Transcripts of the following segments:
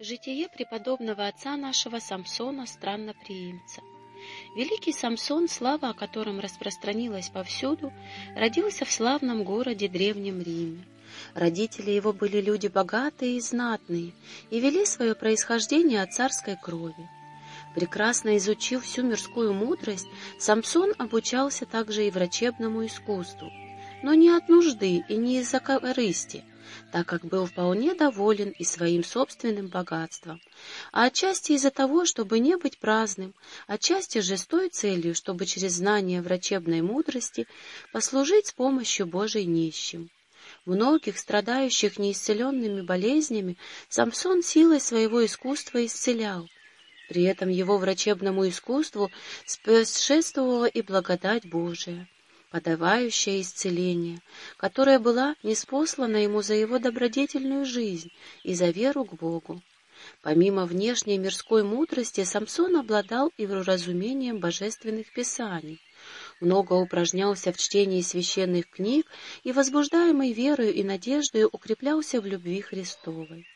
Житие преподобного отца нашего Самсона Странноприимца. Великий Самсон, слава о котором распространилась повсюду, родился в славном городе Древнем Риме. Родители его были люди богатые и знатные и вели свое происхождение от царской крови. Прекрасно изучив всю мирскую мудрость, Самсон обучался также и врачебному искусству, но не от нужды и не из-за корысти — так как был вполне доволен и своим собственным богатством, а отчасти из-за того, чтобы не быть праздным, отчасти же с той целью, чтобы через знание врачебной мудрости послужить с помощью Божией нищим. Многих, страдающих неисцеленными болезнями, Самсон силой своего искусства исцелял. При этом его врачебному искусству спешествовала и благодать Божия подавающая исцеление, которая была неспослана ему за его добродетельную жизнь и за веру к Богу. Помимо внешней мирской мудрости, Самсон обладал и разумением божественных писаний. Много упражнялся в чтении священных книг и, возбуждаемый верою и надеждой, укреплялся в любви Христовой.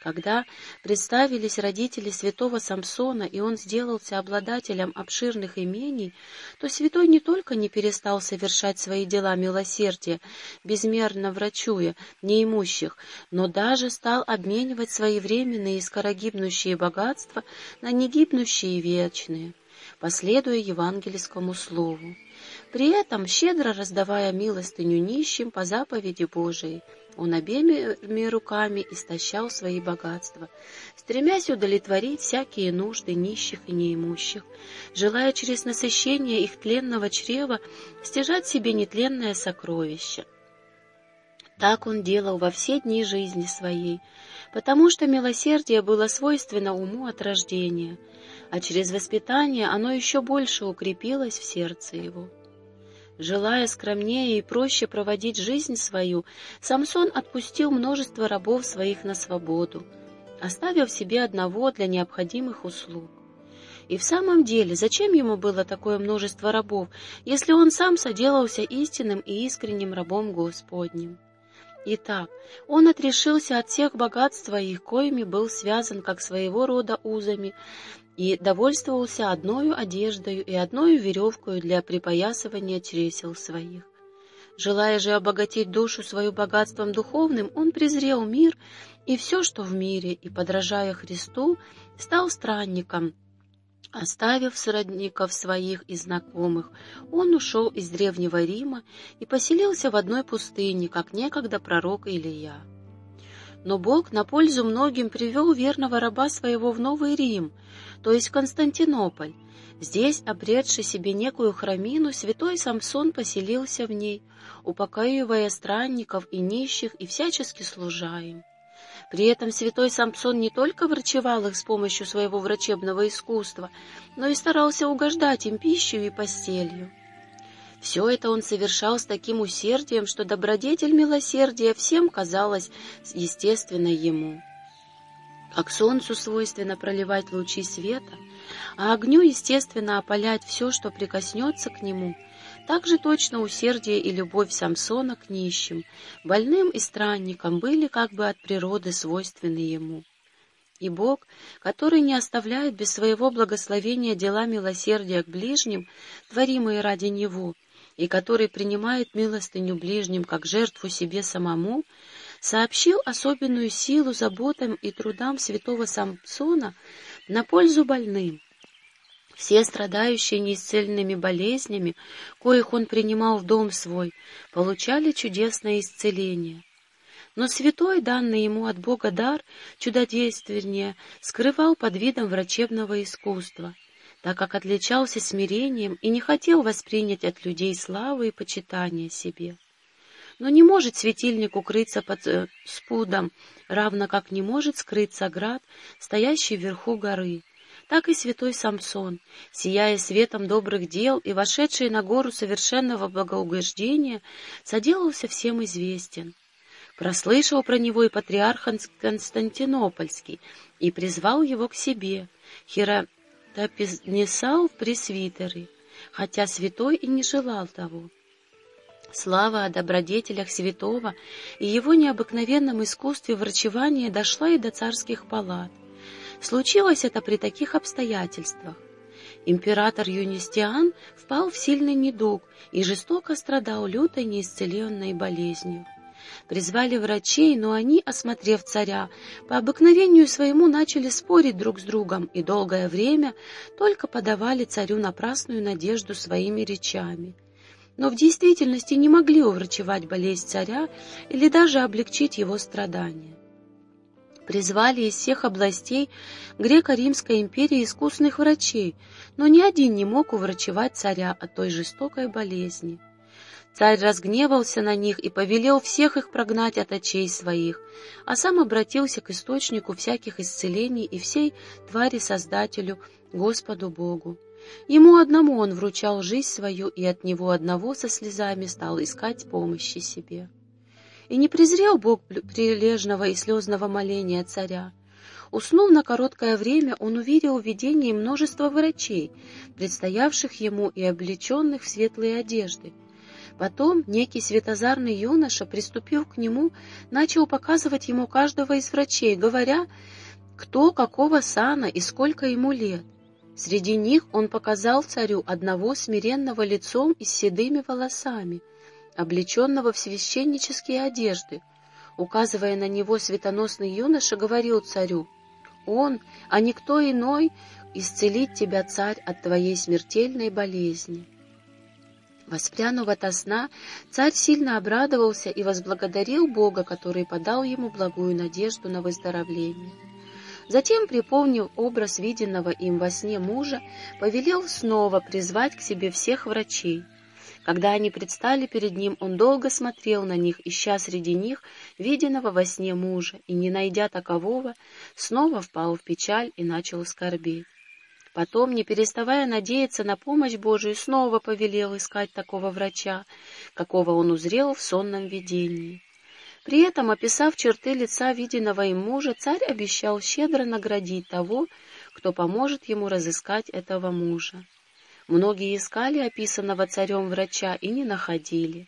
Когда представились родители святого Самсона, и он сделался обладателем обширных имений, то святой не только не перестал совершать свои дела милосердия, безмерно врачуя неимущих, но даже стал обменивать свои временные и скорогибнущие богатства на негибнущие вечные, последуя евангельскому слову. При этом, щедро раздавая милостыню нищим по заповеди Божией, он обеими руками истощал свои богатства, стремясь удовлетворить всякие нужды нищих и неимущих, желая через насыщение их тленного чрева стяжать себе нетленное сокровище. Так он делал во все дни жизни своей, потому что милосердие было свойственно уму от рождения, а через воспитание оно еще больше укрепилось в сердце его. Желая скромнее и проще проводить жизнь свою, Самсон отпустил множество рабов своих на свободу, оставив себе одного для необходимых услуг. И в самом деле, зачем ему было такое множество рабов, если он сам соделался истинным и искренним рабом Господним? Итак, он отрешился от всех богатств своих, коими был связан как своего рода узами, и довольствовался одною одеждою и одною веревкою для припоясывания чресел своих. Желая же обогатить душу свою богатством духовным, он презрел мир и все, что в мире, и, подражая Христу, стал странником. Оставив сродников своих и знакомых, он ушел из Древнего Рима и поселился в одной пустыне, как некогда пророк Илия. Но Бог на пользу многим привел верного раба своего в Новый Рим, то есть Константинополь. Здесь, обретший себе некую храмину, святой Самсон поселился в ней, упокаивая странников и нищих и всячески служа им. При этом святой Самсон не только врачевал их с помощью своего врачебного искусства, но и старался угождать им пищей и постелью. Все это он совершал с таким усердием, что добродетель милосердия всем казалась естественной ему. Как солнцу свойственно проливать лучи света, а огню, естественно, опалять все, что прикоснется к нему, так же точно усердие и любовь Самсона к нищим, больным и странникам были как бы от природы свойственны ему. И Бог, который не оставляет без своего благословения дела милосердия к ближним, творимые ради Него, и который принимает милостыню ближним как жертву себе самому, сообщил особенную силу заботам и трудам святого Самсона на пользу больным. Все страдающие неисцельными болезнями, коих он принимал в дом свой, получали чудесное исцеление. Но святой, данный ему от Бога дар, чудодейственнее, скрывал под видом врачебного искусства — так как отличался смирением и не хотел воспринять от людей славы и почитания себе. Но не может светильник укрыться под э, спудом, равно как не может скрыться град, стоящий вверху горы. Так и святой Самсон, сияя светом добрых дел и вошедший на гору совершенного благоугождения, соделался всем известен. Прослышал про него и патриарх Константинопольский и призвал его к себе. Хиро дописал в пресвитеры, хотя святой и не желал того. Слава о добродетелях святого и его необыкновенном искусстве врачевания дошла и до царских палат — Случилось это при таких обстоятельствах. Император Юнистиан впал в сильный недуг и жестоко страдал лютой неисцеленной болезнью. Призвали врачей, но они, осмотрев царя, по обыкновению своему начали спорить друг с другом и долгое время только подавали царю напрасную надежду своими речами. Но в действительности не могли уврачевать болезнь царя или даже облегчить его страдания призвали из всех областей греко-римской империи искусных врачей, но ни один не мог уврачевать царя от той жестокой болезни. Царь разгневался на них и повелел всех их прогнать от очей своих, а сам обратился к источнику всяких исцелений и всей твари Создателю, Господу Богу. Ему одному он вручал жизнь свою, и от него одного со слезами стал искать помощи себе. И не презрел Бог прилежного и слезного моления царя. Уснув на короткое время, он увидел в видении множество врачей, предстоявших ему и облеченных в светлые одежды. Потом некий светозарный юноша, приступив к нему, начал показывать ему каждого из врачей, говоря, кто какого сана и сколько ему лет. Среди них он показал царю одного смиренного лицом и с седыми волосами, облеченного в священнические одежды. Указывая на него, светоносный юноша говорил царю, «Он, а никто иной, исцелит тебя, царь, от твоей смертельной болезни». Воспрянув ото сна, царь сильно обрадовался и возблагодарил Бога, который подал ему благую надежду на выздоровление. Затем, припомнив образ виденного им во сне мужа, повелел снова призвать к себе всех врачей — когда они предстали перед ним, он долго смотрел на них, ища среди них виденного во сне мужа, и, не найдя такового, снова впал в печаль и начал скорбеть. Потом, не переставая надеяться на помощь Божию, снова повелел искать такого врача, какого он узрел в сонном видении. При этом, описав черты лица виденного им мужа, царь обещал щедро наградить того, кто поможет ему разыскать этого мужа. Многие искали описанного царем врача и не находили.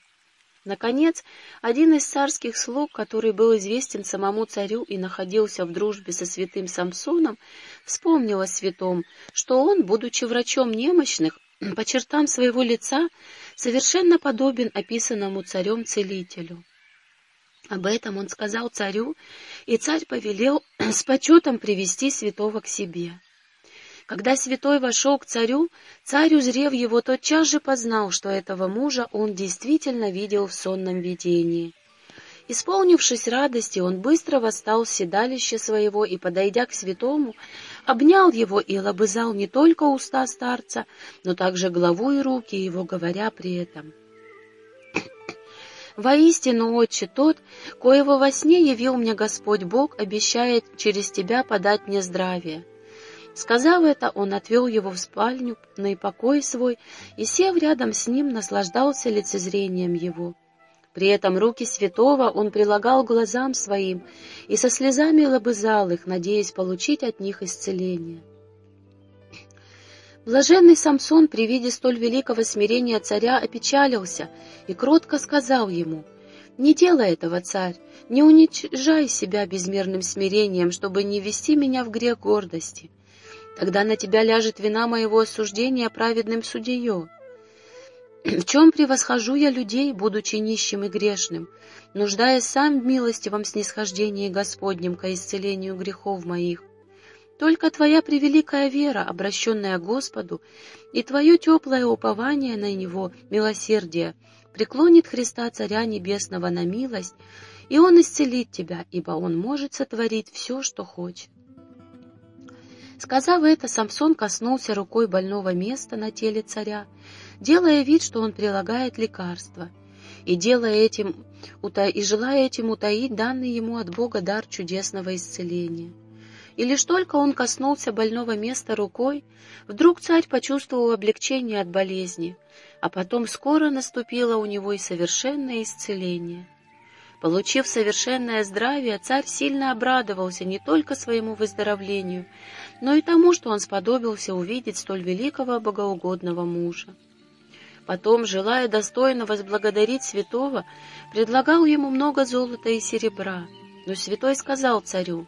Наконец, один из царских слуг, который был известен самому царю и находился в дружбе со святым Самсоном, вспомнил о святом, что он, будучи врачом немощных, по чертам своего лица совершенно подобен описанному царем-целителю. Об этом он сказал царю, и царь повелел с почетом привести святого к себе. Когда святой вошел к царю, царь, узрев его, тотчас же познал, что этого мужа он действительно видел в сонном видении. Исполнившись радости, он быстро восстал с седалища своего и, подойдя к святому, обнял его и лобызал не только уста старца, но также голову и руки его, говоря при этом. «Воистину, отче, тот, коего во сне явил мне Господь Бог, обещает через тебя подать мне здравие». Сказав это, он отвел его в спальню, на покой свой, и, сев рядом с ним, наслаждался лицезрением его. При этом руки святого он прилагал глазам своим и со слезами лобызал их, надеясь получить от них исцеление. Блаженный Самсон при виде столь великого смирения царя опечалился и кротко сказал ему, «Не делай этого, царь, не уничижай себя безмерным смирением, чтобы не ввести меня в грех гордости». Тогда на тебя ляжет вина моего осуждения праведным судьею. В чем превосхожу я людей, будучи нищим и грешным, нуждаясь сам в милостивом снисхождении Господнем ко исцелению грехов моих? Только Твоя превеликая вера, обращенная Господу, и Твое теплое упование на Него, милосердие, преклонит Христа Царя Небесного на милость, и Он исцелит тебя, ибо Он может сотворить все, что хочет. Сказав это, Самсон коснулся рукой больного места на теле царя, делая вид, что он прилагает лекарство, и, делая этим, и желая этим утаить данный ему от Бога дар чудесного исцеления. И лишь только он коснулся больного места рукой, вдруг царь почувствовал облегчение от болезни, а потом скоро наступило у него и совершенное исцеление. Получив совершенное здравие, царь сильно обрадовался не только своему выздоровлению, но и тому, что он сподобился увидеть столь великого богоугодного мужа. Потом, желая достойно возблагодарить святого, предлагал ему много золота и серебра, но святой сказал царю,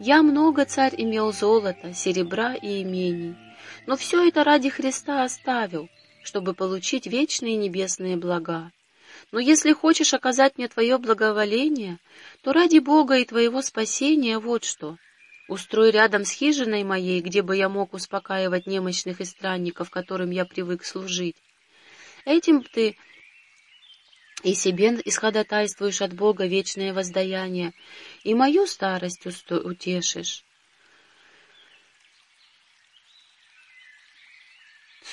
Я много, царь, имел золота, серебра и имений, но все это ради Христа оставил, чтобы получить вечные небесные блага. Но если хочешь оказать мне твое благоволение, то ради Бога и твоего спасения вот что. Устрой рядом с хижиной моей, где бы я мог успокаивать немощных и странников, которым я привык служить. Этим ты и себе исходотайствуешь от Бога вечное воздаяние, и мою старость утешишь.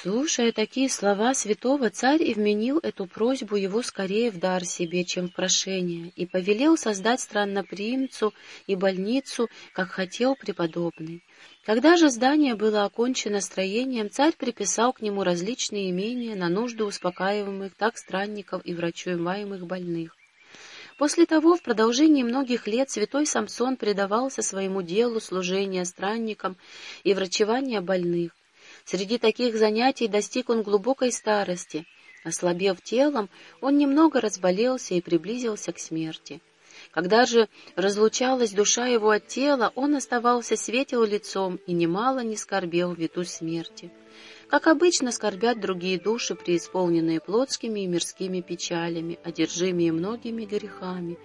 Слушая такие слова святого, царь и вменил эту просьбу его скорее в дар себе, чем в прошение, и повелел создать странноприимцу и больницу, как хотел преподобный. Когда же здание было окончено строением, царь приписал к нему различные имения на нужды успокаиваемых так странников и врачуемаемых больных. После того, в продолжении многих лет, святой Самсон предавался своему делу служения странникам и врачевания больных. Среди таких занятий достиг он глубокой старости. Ослабев телом, он немного разболелся и приблизился к смерти. Когда же разлучалась душа его от тела, он оставался светел лицом и немало не скорбел в виду смерти. Как обычно скорбят другие души, преисполненные плотскими и мирскими печалями, одержимые многими грехами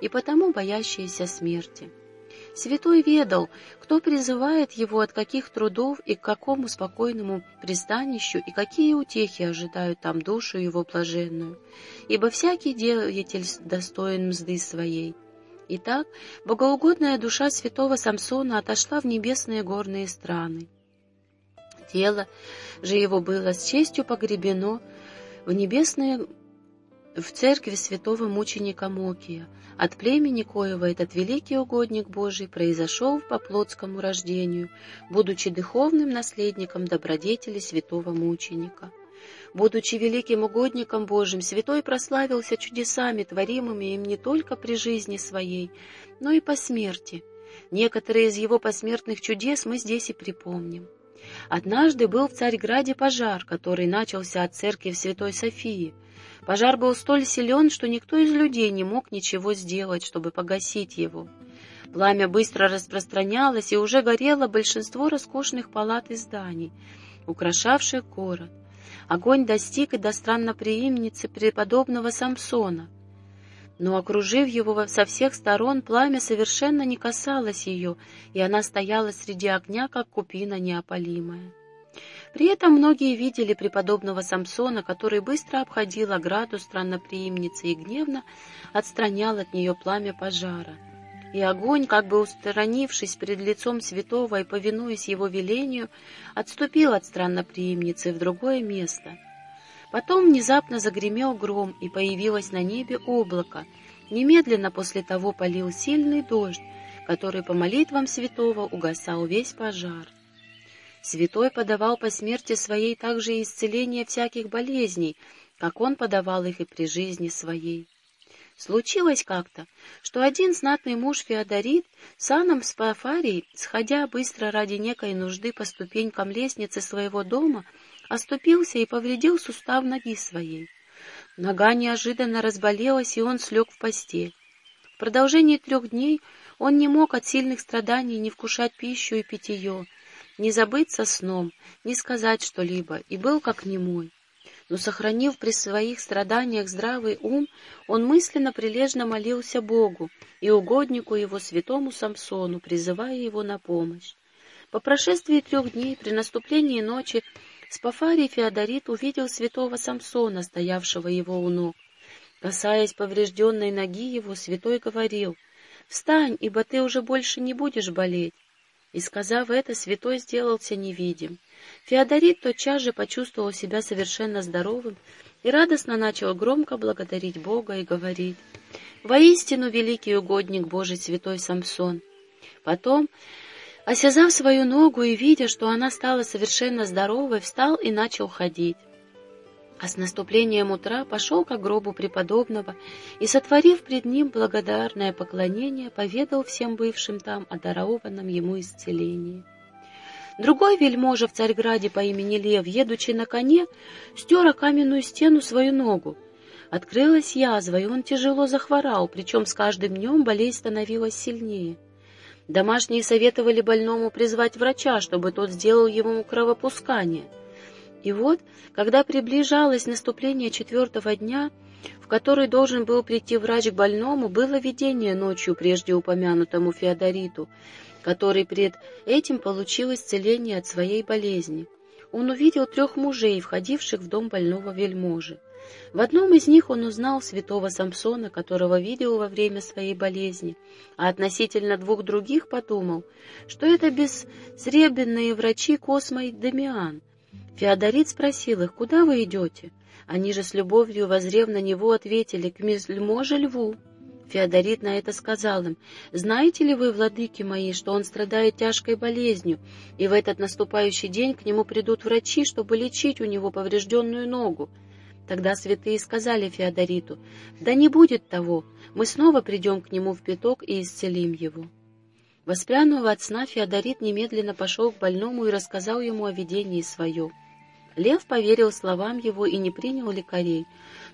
и потому боящиеся смерти. Святой ведал, кто призывает его от каких трудов и к какому спокойному пристанищу, и какие утехи ожидают там душу его блаженную, ибо всякий деятель достоин мзды своей. Итак, богоугодная душа святого Самсона отошла в небесные горные страны. Тело же его было с честью погребено в небесные в церкви святого мученика Мокия, от племени коего этот великий угодник Божий произошел по плотскому рождению, будучи духовным наследником добродетели святого мученика. Будучи великим угодником Божьим, святой прославился чудесами, творимыми им не только при жизни своей, но и по смерти. Некоторые из его посмертных чудес мы здесь и припомним. Однажды был в Царьграде пожар, который начался от церкви в Святой Софии. Пожар был столь силен, что никто из людей не мог ничего сделать, чтобы погасить его. Пламя быстро распространялось, и уже горело большинство роскошных палат и зданий, украшавших город. Огонь достиг и до странноприимницы преподобного Самсона. Но, окружив его со всех сторон, пламя совершенно не касалось ее, и она стояла среди огня, как купина неопалимая. При этом многие видели преподобного Самсона, который быстро обходил ограду странноприимницы и гневно отстранял от нее пламя пожара. И огонь, как бы устранившись перед лицом святого и повинуясь его велению, отступил от странноприимницы в другое место. Потом внезапно загремел гром, и появилось на небе облако. Немедленно после того полил сильный дождь, который по молитвам святого угасал весь пожар. Святой подавал по смерти своей также исцеление всяких болезней, как он подавал их и при жизни своей. Случилось как-то, что один знатный муж Феодорит, саном с Пафарией, сходя быстро ради некой нужды по ступенькам лестницы своего дома, оступился и повредил сустав ноги своей. Нога неожиданно разболелась, и он слег в постель. В продолжении трех дней он не мог от сильных страданий не вкушать пищу и питье, не забыться сном, не сказать что-либо, и был как немой. Но, сохранив при своих страданиях здравый ум, он мысленно прилежно молился Богу и угоднику его святому Самсону, призывая его на помощь. По прошествии трех дней, при наступлении ночи, Спафарий Феодорит увидел святого Самсона, стоявшего его у ног. Касаясь поврежденной ноги его, святой говорил, «Встань, ибо ты уже больше не будешь болеть». И, сказав это, святой сделался невидим. Феодорит тотчас же почувствовал себя совершенно здоровым и радостно начал громко благодарить Бога и говорить, «Воистину великий угодник Божий святой Самсон». Потом, осязав свою ногу и видя, что она стала совершенно здоровой, встал и начал ходить а с наступлением утра пошел к гробу преподобного и, сотворив пред ним благодарное поклонение, поведал всем бывшим там о дарованном ему исцелении. Другой вельможа в Царьграде по имени Лев, едучи на коне, стер о каменную стену свою ногу. Открылась язва, и он тяжело захворал, причем с каждым днем болезнь становилась сильнее. Домашние советовали больному призвать врача, чтобы тот сделал ему кровопускание. И вот, когда приближалось наступление четвертого дня, в который должен был прийти врач к больному, было видение ночью прежде упомянутому Феодориту, который пред этим получил исцеление от своей болезни. Он увидел трех мужей, входивших в дом больного вельможи. В одном из них он узнал святого Самсона, которого видел во время своей болезни, а относительно двух других подумал, что это бессребенные врачи Космо и Дамиан. Феодорит спросил их, куда вы идете? Они же с любовью, возрев на него, ответили, к мельможе льву. Феодорит на это сказал им, «Знаете ли вы, владыки мои, что он страдает тяжкой болезнью, и в этот наступающий день к нему придут врачи, чтобы лечить у него поврежденную ногу?» Тогда святые сказали Феодориту, «Да не будет того, мы снова придем к нему в пяток и исцелим его». Воспрянув от сна, Феодорит немедленно пошел к больному и рассказал ему о видении своем. Лев поверил словам его и не принял лекарей,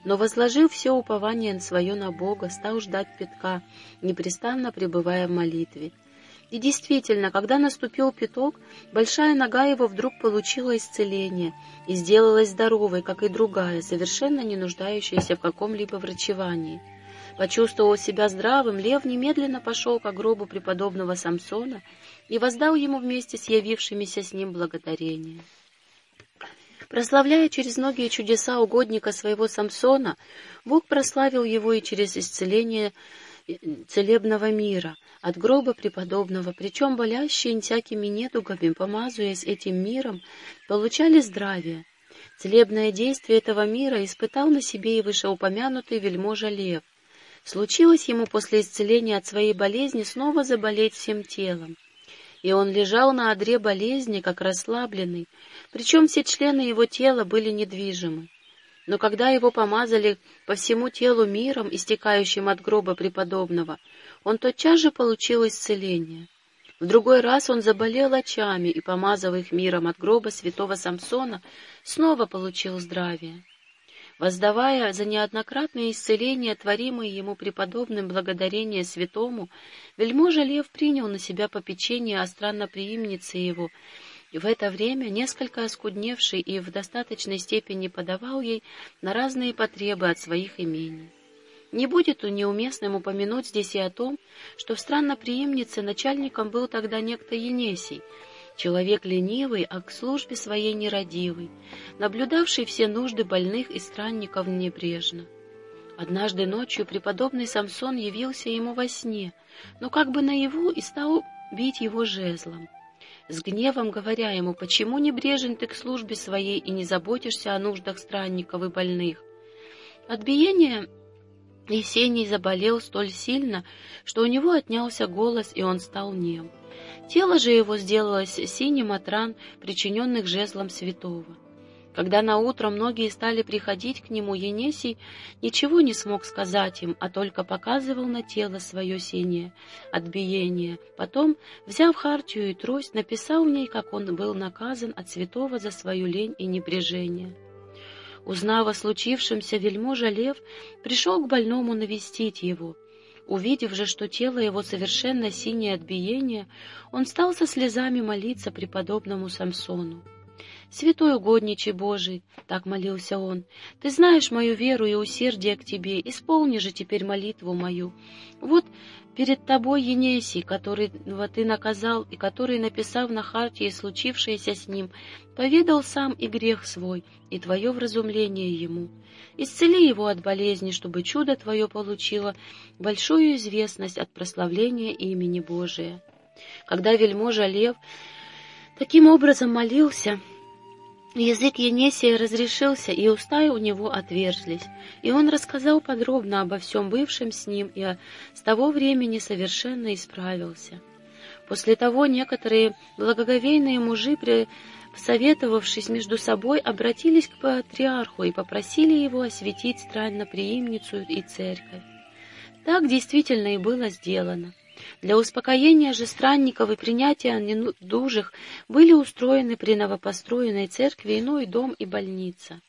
но, возложив все упование свое на Бога, стал ждать пятка, непрестанно пребывая в молитве. И действительно, когда наступил пяток, большая нога его вдруг получила исцеление и сделалась здоровой, как и другая, совершенно не нуждающаяся в каком-либо врачевании. Почувствовав себя здравым, лев немедленно пошел к гробу преподобного Самсона и воздал ему вместе с явившимися с ним благодарение. Прославляя через многие чудеса угодника своего Самсона, Бог прославил его и через исцеление э, целебного мира от гроба преподобного, причем болящие всякими недугами, помазываясь этим миром, получали здравие. Целебное действие этого мира испытал на себе и вышеупомянутый вельможа Лев. Случилось ему после исцеления от своей болезни снова заболеть всем телом и он лежал на одре болезни, как расслабленный, причем все члены его тела были недвижимы. Но когда его помазали по всему телу миром, истекающим от гроба преподобного, он тотчас же получил исцеление. В другой раз он заболел очами и, помазав их миром от гроба святого Самсона, снова получил здравие воздавая за неоднократное исцеление, творимое ему преподобным благодарение святому, вельможа Лев принял на себя попечение о странноприимнице его, и в это время, несколько оскудневший и в достаточной степени подавал ей на разные потребы от своих имений. Не будет неуместным упомянуть здесь и о том, что в странноприимнице начальником был тогда некто Енесий, человек ленивый, а к службе своей нерадивый, наблюдавший все нужды больных и странников небрежно. Однажды ночью преподобный Самсон явился ему во сне, но как бы наяву и стал бить его жезлом. С гневом говоря ему, почему небрежен ты к службе своей и не заботишься о нуждах странников и больных. От биения Есений заболел столь сильно, что у него отнялся голос, и он стал нем. Тело же его сделалось синим от ран, причиненных жезлом святого. Когда наутро многие стали приходить к нему, Енесий ничего не смог сказать им, а только показывал на тело свое синее от биения. Потом, взяв хартию и трость, написал в ней, как он был наказан от святого за свою лень и небрежение. Узнав о случившемся, вельможа Лев пришел к больному навестить его — Увидев же, что тело его совершенно синее от биения, он стал со слезами молиться преподобному Самсону. «Святой угодничий Божий!» — так молился он. «Ты знаешь мою веру и усердие к тебе, исполни же теперь молитву мою. Вот перед тобой Енесий, которого ты наказал и который, написав на хартии случившееся с ним, поведал сам и грех свой, и твое вразумление ему. Исцели его от болезни, чтобы чудо твое получило большую известность от прославления имени Божия. Когда вельможа Лев таким образом молился, Язык Енесия разрешился, и уста у него отверзлись, и он рассказал подробно обо всем бывшем с ним, и с того времени совершенно исправился. После того некоторые благоговейные мужи, посоветовавшись между собой, обратились к патриарху и попросили его осветить странноприимницу и церковь. Так действительно и было сделано. Для успокоения же странников и принятия недужих были устроены при новопостроенной церкви иной дом и больница.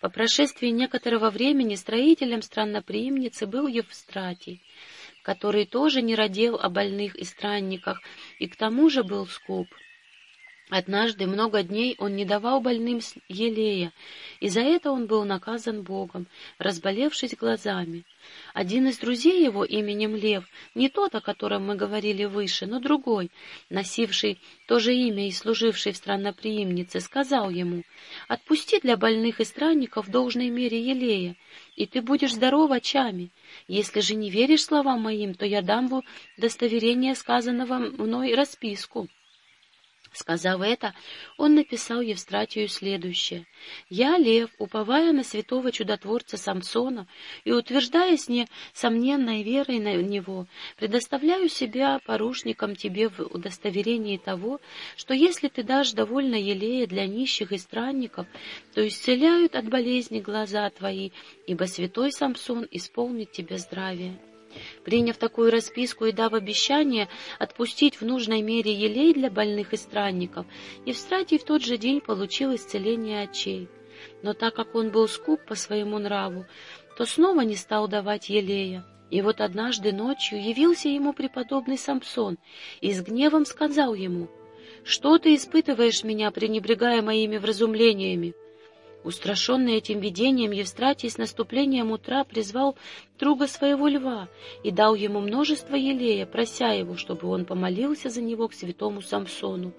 По прошествии некоторого времени строителем странноприимницы был Евстратий, который тоже не родил о больных и странниках, и к тому же был скуп. Однажды много дней он не давал больным елея, и за это он был наказан Богом, разболевшись глазами. Один из друзей его именем Лев, не тот, о котором мы говорили выше, но другой, носивший то же имя и служивший в странноприимнице, сказал ему, «Отпусти для больных и странников в должной мере елея, и ты будешь здоров очами. Если же не веришь словам моим, то я дам в удостоверение сказанного мной расписку». Сказав это, он написал Евстратию следующее. «Я, Лев, уповая на святого чудотворца Самсона и утверждаясь несомненной верой на него, предоставляю себя порушником тебе в удостоверении того, что если ты дашь довольно елея для нищих и странников, то исцеляют от болезни глаза твои, ибо святой Самсон исполнит тебе здравие». Приняв такую расписку и дав обещание отпустить в нужной мере елей для больных и странников, Евстратий в тот же день получил исцеление очей. Но так как он был скуп по своему нраву, то снова не стал давать елея. И вот однажды ночью явился ему преподобный Самсон и с гневом сказал ему, «Что ты испытываешь меня, пренебрегая моими вразумлениями?» Устрашенный этим видением, Евстратий с наступлением утра призвал друга своего льва и дал ему множество елея, прося его, чтобы он помолился за него к святому Самсону,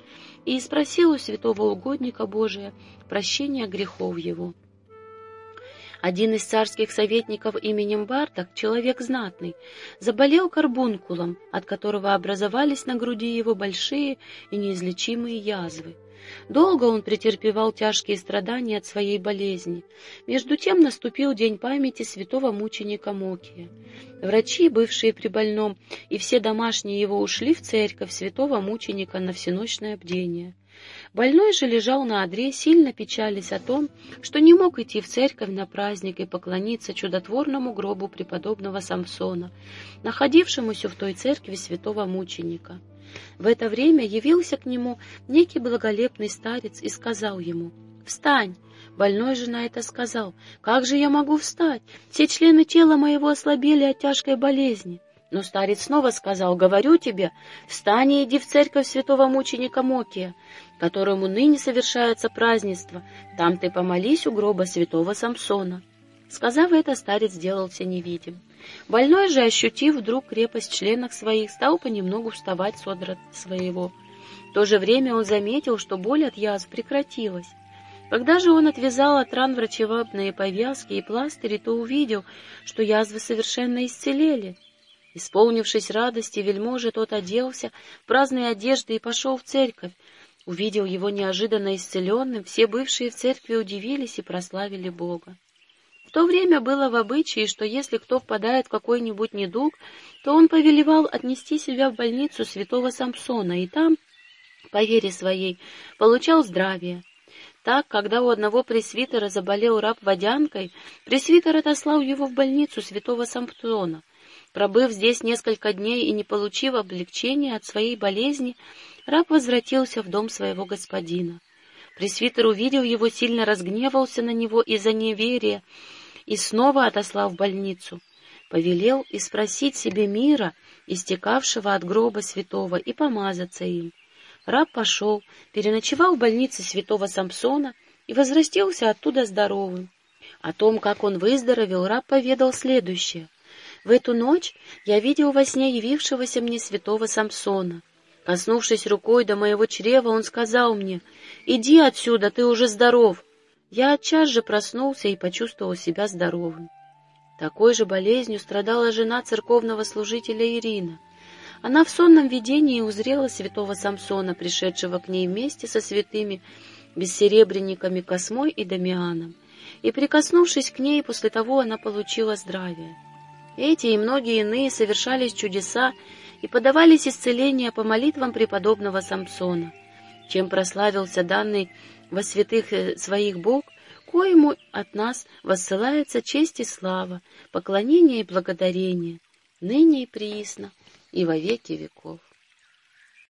и спросил у святого угодника Божия прощения грехов его. Один из царских советников именем Бартак, человек знатный, заболел карбункулом, от которого образовались на груди его большие и неизлечимые язвы. Долго он претерпевал тяжкие страдания от своей болезни. Между тем наступил день памяти святого мученика Мокия. Врачи, бывшие при больном, и все домашние его ушли в церковь святого мученика на всеночное бдение. Больной же лежал на одре, сильно печались о том, что не мог идти в церковь на праздник и поклониться чудотворному гробу преподобного Самсона, находившемуся в той церкви святого мученика. В это время явился к нему некий благолепный старец и сказал ему, «Встань!» Больной же на это сказал, «Как же я могу встать? Все члены тела моего ослабели от тяжкой болезни». Но старец снова сказал, «Говорю тебе, встань и иди в церковь святого мученика Мокия, которому ныне совершается празднество. Там ты помолись у гроба святого Самсона». Сказав это, старец сделался невидим. Больной же, ощутив вдруг крепость в членах своих, стал понемногу вставать с своего. В то же время он заметил, что боль от язв прекратилась. Когда же он отвязал от ран врачевабные повязки и пластыри, то увидел, что язвы совершенно исцелели. Исполнившись радости, вельможа тот оделся в праздные одежды и пошел в церковь. Увидел его неожиданно исцеленным, все бывшие в церкви удивились и прославили Бога. В то время было в обычае, что если кто впадает в какой-нибудь недуг, то он повелевал отнести себя в больницу святого Самсона, и там, по вере своей, получал здравие. Так, когда у одного пресвитера заболел раб водянкой, пресвитер отослал его в больницу святого Самсона. Пробыв здесь несколько дней и не получив облегчения от своей болезни, раб возвратился в дом своего господина. Пресвитер увидел его, сильно разгневался на него из-за неверия и снова отослал в больницу. Повелел и спросить себе мира, истекавшего от гроба святого, и помазаться им. Раб пошел, переночевал в больнице святого Самсона и возвратился оттуда здоровым. О том, как он выздоровел, раб поведал следующее. В эту ночь я видел во сне явившегося мне святого Самсона. Коснувшись рукой до моего чрева, он сказал мне, «Иди отсюда, ты уже здоров». Я отчас же проснулся и почувствовал себя здоровым. Такой же болезнью страдала жена церковного служителя Ирина. Она в сонном видении узрела святого Самсона, пришедшего к ней вместе со святыми бессеребренниками Космой и Дамианом, и, прикоснувшись к ней, после того она получила здравие. Эти и многие иные совершались чудеса, и подавались исцеления по молитвам преподобного Самсона, чем прославился данный во святых э, своих Бог, коему от нас воссылается честь и слава, поклонение и благодарение, ныне и приисно, и во веки веков.